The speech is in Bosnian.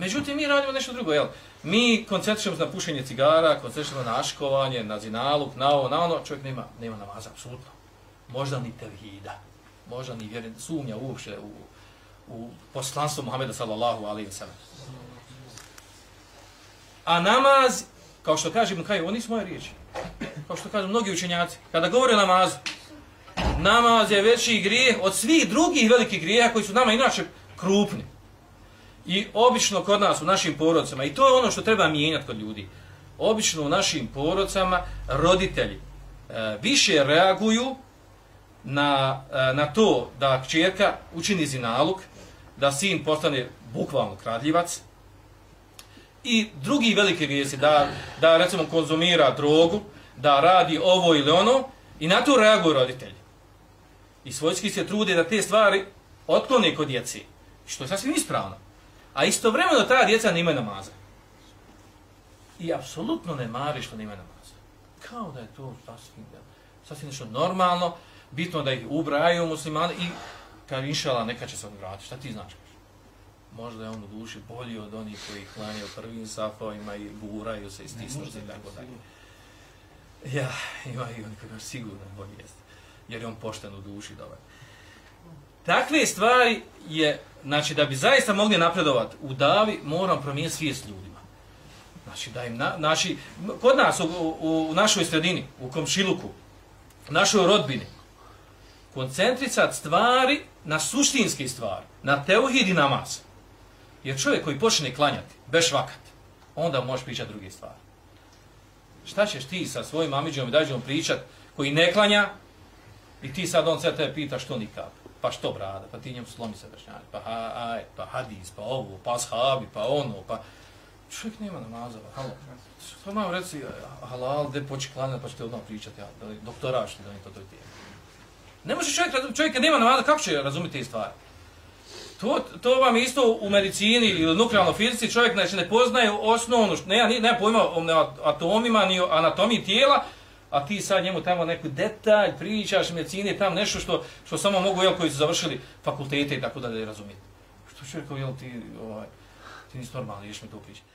Međutim, mi radimo nešto drugo, jel? Mi koncentrišemo na pušenje cigara, koncentrišemo na aškovanje, na zinaluk, na ovo, na ono, čovjek nema, nema namaza, apsolutno. Možda ni tevhida, možda ni vjerin, sumnja uopšte u, u poslanstvo Muhammeda sallallahu alaihi wa sallam. A namaz, kao što kažem, kaj, oni su moje riječi. Kao što kažu mnogi učenjaci, kada govore o namazu, namaz je veći grijeh od svih drugih velikih grijeha koji su nama inače krupni. I obično kod nas, u našim porodcama, i to je ono što treba mijenjati kod ljudi, obično u našim porodcama roditelji e, više reaguju na, e, na to da čerka učini zinaluk, da sin postane bukvalno kradljivac, i drugi veliki vijesti, da, da recimo konzumira drogu, da radi ovo ili ono, i na to reaguju roditelji. I svojski se trude da te stvari otklone kod djeci, što je sasvim ispravno. A istovremeno ta djeca nema namaza. I apsolutno ne mari što nema namaza. Kao da je to sasvim, sasvim nešto normalno, bitno da ih ubraju muslimani i kad inšala neka će se on vratiti. Šta ti znaš? Možda je on u duši bolji od onih koji klanjaju prvim safovima i buraju se i stisnu se i tako dalje. Ja, ima i oni koji sigurno bolji jeste. Jer je on pošten u duši dobar. Takve stvari je, znači da bi zaista mogli napredovati u davi, moram promijeniti svijest ljudima. Znači, da im, na, znači, kod nas u, u, u našoj sredini, u komšiluku, u našoj rodbini, koncentricat stvari na suštinske stvari, na teuhid i namaz. Jer čovjek koji počne klanjati, bez vakat, onda možeš pričati druge stvari. Šta ćeš ti sa svojim amiđom i dađom pričat koji ne klanja i ti sad on sve tebe pita što nikad pa što brada, pa ti njemu slomi se vršnjali, pa, ha, aj, pa hadis, pa ovo, pa shabi, pa ono, pa... Čovjek nema namaza, pa halo. Što pa malo reci, halal, gdje poći klanjati, pa ćete odmah pričati, ja, doktoraš ti da mi to to tijelo. Ne može čovjek, čovjek kad nema namaza, kako će razumjeti te stvari? To, to vam isto u medicini ili u nuklearnoj fizici, čovjek znači, ne poznaje osnovno, ne, ne pojma o atomima ni o anatomiji tijela, a ti sad njemu tamo neku detalj pričaš medicine, tam nešto što što samo mogu jel koji su završili fakultete i tako da da. Što čovjek, jel ti ovaj ti nisi normalni, ješ mi to pričati.